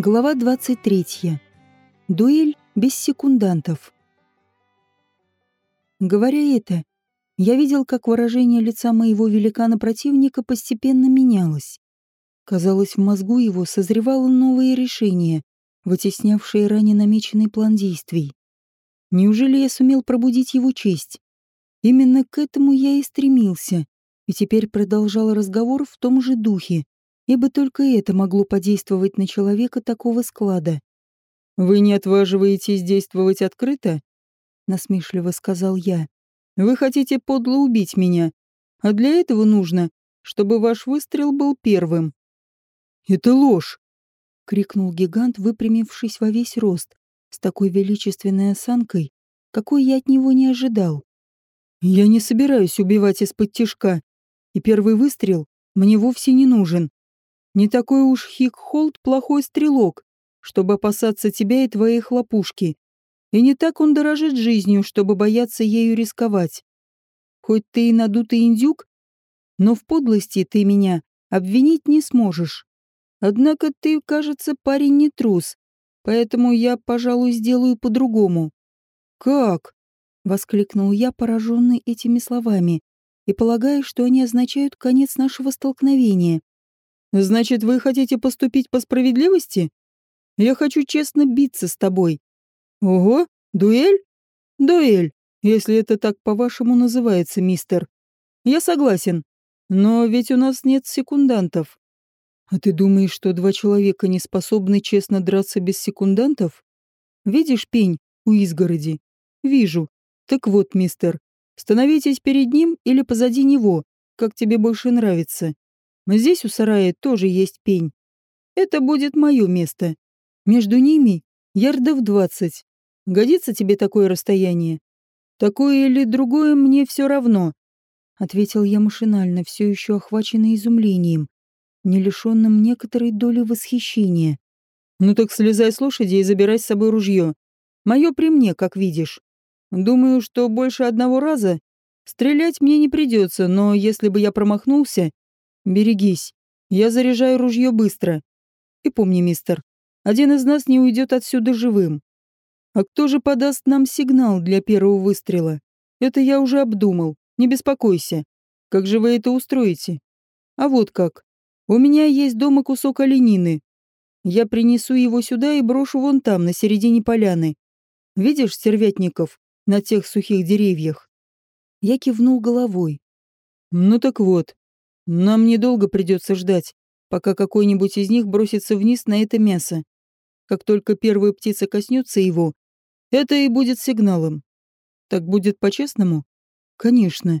Глава 23. Дуэль без секундантов. Говоря это, я видел, как выражение лица моего великана-противника постепенно менялось. Казалось, в мозгу его созревало новое решение, вытеснявшее ранее намеченный план действий. Неужели я сумел пробудить его честь? Именно к этому я и стремился, и теперь продолжал разговор в том же духе, ибо только это могло подействовать на человека такого склада. «Вы не отваживаетесь действовать открыто?» — насмешливо сказал я. «Вы хотите подло убить меня, а для этого нужно, чтобы ваш выстрел был первым». «Это ложь!» — крикнул гигант, выпрямившись во весь рост, с такой величественной осанкой, какой я от него не ожидал. «Я не собираюсь убивать из-под тишка, и первый выстрел мне вовсе не нужен. Не такой уж Хик-Холд плохой стрелок, чтобы опасаться тебя и твоей хлопушки. И не так он дорожит жизнью, чтобы бояться ею рисковать. Хоть ты и надутый индюк, но в подлости ты меня обвинить не сможешь. Однако ты, кажется, парень не трус, поэтому я, пожалуй, сделаю по-другому». «Как?» — воскликнул я, пораженный этими словами, и полагая, что они означают конец нашего столкновения. Значит, вы хотите поступить по справедливости? Я хочу честно биться с тобой. Ого, дуэль? Дуэль, если это так по-вашему называется, мистер. Я согласен. Но ведь у нас нет секундантов. А ты думаешь, что два человека не способны честно драться без секундантов? Видишь пень у изгороди? Вижу. Так вот, мистер, становитесь перед ним или позади него, как тебе больше нравится. Здесь у сарая тоже есть пень. Это будет мое место. Между ними ярдов двадцать. Годится тебе такое расстояние? Такое или другое мне все равно, ответил я машинально, все еще охваченный изумлением, не лишенным некоторой доли восхищения. Ну так слезай с лошади и забирай с собой ружье. Мое при мне, как видишь. Думаю, что больше одного раза стрелять мне не придется, но если бы я промахнулся, Берегись. Я заряжаю ружье быстро. И помни, мистер, один из нас не уйдет отсюда живым. А кто же подаст нам сигнал для первого выстрела? Это я уже обдумал. Не беспокойся. Как же вы это устроите? А вот как. У меня есть дома кусок оленины. Я принесу его сюда и брошу вон там, на середине поляны. Видишь стервятников на тех сухих деревьях? Я кивнул головой. Ну так вот, нам недолго придется ждать, пока какой-нибудь из них бросится вниз на это мясо. Как только первая птица коснется его, это и будет сигналом. Так будет по-честному? Конечно.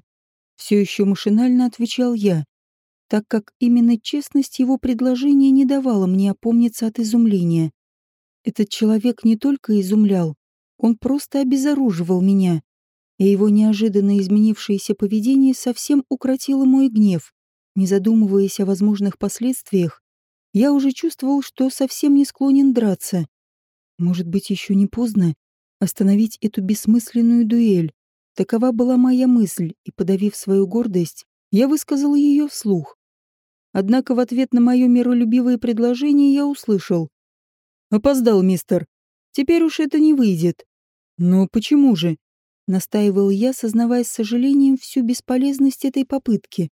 Все еще машинально отвечал я, так как именно честность его предложения не давала мне опомниться от изумления. Этот человек не только изумлял, он просто обезоруживал меня, и его неожиданно изменившееся поведение совсем укротило мой гнев. Не задумываясь о возможных последствиях, я уже чувствовал, что совсем не склонен драться. Может быть, еще не поздно остановить эту бессмысленную дуэль. Такова была моя мысль, и, подавив свою гордость, я высказал ее вслух. Однако в ответ на мое миролюбивое предложение я услышал. «Опоздал, мистер. Теперь уж это не выйдет». «Но почему же?» — настаивал я, сознавая с сожалением всю бесполезность этой попытки.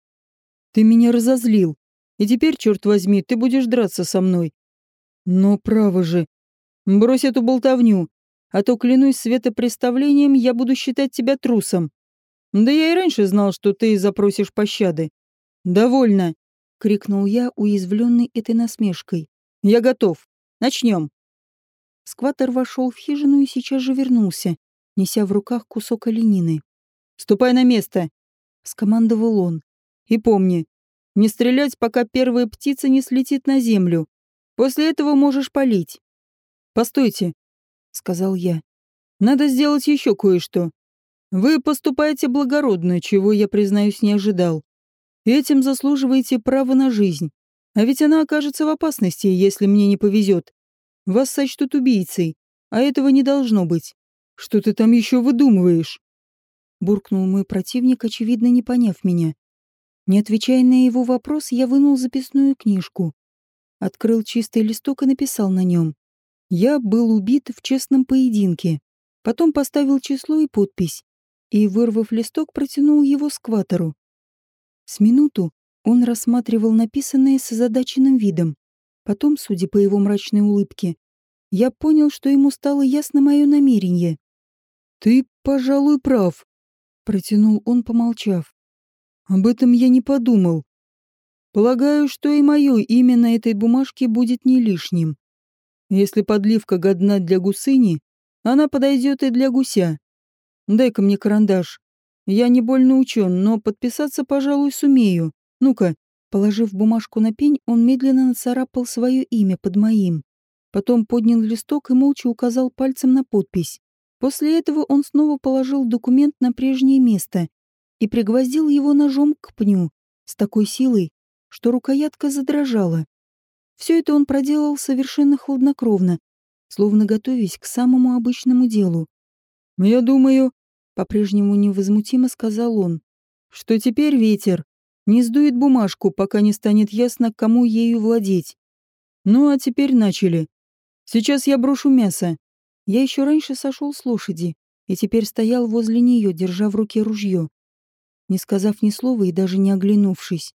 Ты меня разозлил. И теперь, черт возьми, ты будешь драться со мной. Но право же. Брось эту болтовню, а то, клянусь светопреставлением, я буду считать тебя трусом. Да я и раньше знал, что ты запросишь пощады. Довольно, крикнул я, уязвленный этой насмешкой. Я готов. Начнем. Скватер вошел в хижину и сейчас же вернулся, неся в руках кусок оленины. «Ступай на место!» — скомандовал он. И помни, не стрелять, пока первая птица не слетит на землю. После этого можешь палить. Постойте, сказал я. Надо сделать еще кое-что. Вы поступаете благородно, чего я, признаюсь, не ожидал. этим заслуживаете право на жизнь. А ведь она окажется в опасности, если мне не повезет. Вас сочтут убийцей, а этого не должно быть. Что ты там еще выдумываешь? Буркнул мой противник, очевидно, не поняв меня. Не отвечая на его вопрос, я вынул записную книжку. открыл чистый листок и написал на нем. «Я был убит в честном поединке». Потом поставил число и подпись, и, вырвав листок, протянул его скватору. С минуту он рассматривал написанное с озадаченным видом. Потом, судя по его мрачной улыбке, я понял, что ему стало ясно мое намерение. «Ты, пожалуй, прав», — протянул он, помолчав. «Об этом я не подумал. Полагаю, что и мое имя на этой бумажке будет не лишним. Если подливка годна для гусыни, она подойдет и для гуся. Дай-ка мне карандаш. Я не больно учен, но подписаться, пожалуй, сумею. Ну-ка». Положив бумажку на пень, он медленно нацарапал свое имя под моим. Потом поднял листок и молча указал пальцем на подпись. После этого он снова положил документ на прежнее место и пригвоздил его ножом к пню с такой силой, что рукоятка задрожала. Все это он проделал совершенно хладнокровно, словно готовясь к самому обычному делу. «Я думаю», — по-прежнему невозмутимо сказал он, «что теперь ветер не сдует бумажку, пока не станет ясно, кому ею владеть. Ну а теперь начали. Сейчас я брошу мясо». Я еще раньше сошел с лошади и теперь стоял возле нее, держа в руке ружье. Не сказав ни слова и даже не оглянувшись,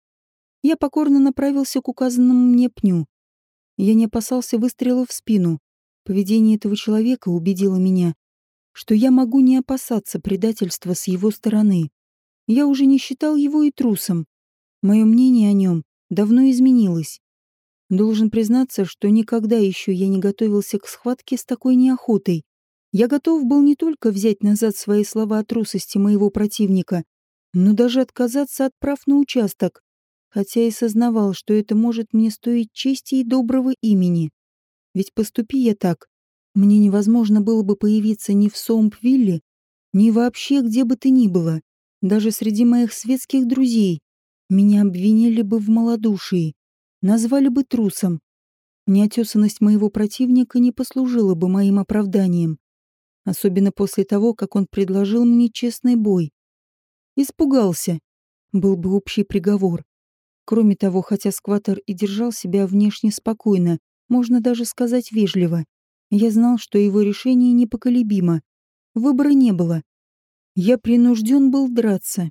я покорно направился к указанному мне пню. Я не опасался выстрела в спину. Поведение этого человека убедило меня, что я могу не опасаться предательства с его стороны. Я уже не считал его и трусом. Мое мнение о нем давно изменилось. Должен признаться, что никогда еще я не готовился к схватке с такой неохотой. Я готов был не только взять назад свои слова о трусости моего противника, но даже отказаться от прав на участок, хотя и сознавал, что это может мне стоить чести и доброго имени. Ведь поступи я так, мне невозможно было бы появиться ни в Сомпвилле, ни вообще где бы то ни было, даже среди моих светских друзей. Меня обвинили бы в малодушии, назвали бы трусом. Неотесанность моего противника не послужила бы моим оправданием, особенно после того, как он предложил мне честный бой. Испугался, был бы общий приговор. Кроме того, хотя скватер и держал себя внешне спокойно, можно даже сказать вежливо, я знал, что его решение непоколебимо. Выбора не было. Я принужден был драться.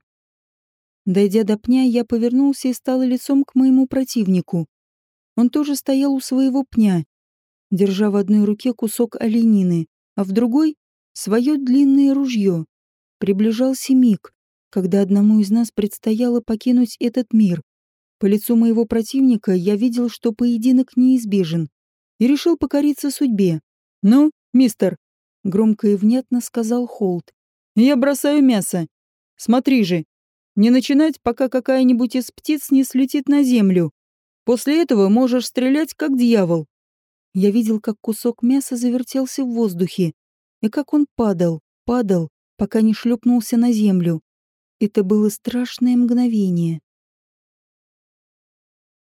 Дойдя до пня, я повернулся и стал лицом к моему противнику. Он тоже стоял у своего пня, держа в одной руке кусок оленины, а в другой — свое длинное ружье. Приближался миг, когда одному из нас предстояло покинуть этот мир. По лицу моего противника я видел, что поединок неизбежен, и решил покориться судьбе. «Ну, мистер», — громко и внятно сказал Холт, — «я бросаю мясо. Смотри же, не начинать, пока какая-нибудь из птиц не слетит на землю. После этого можешь стрелять, как дьявол». Я видел, как кусок мяса завертелся в воздухе, и как он падал, падал, пока не шлепнулся на землю. Это было страшное мгновение.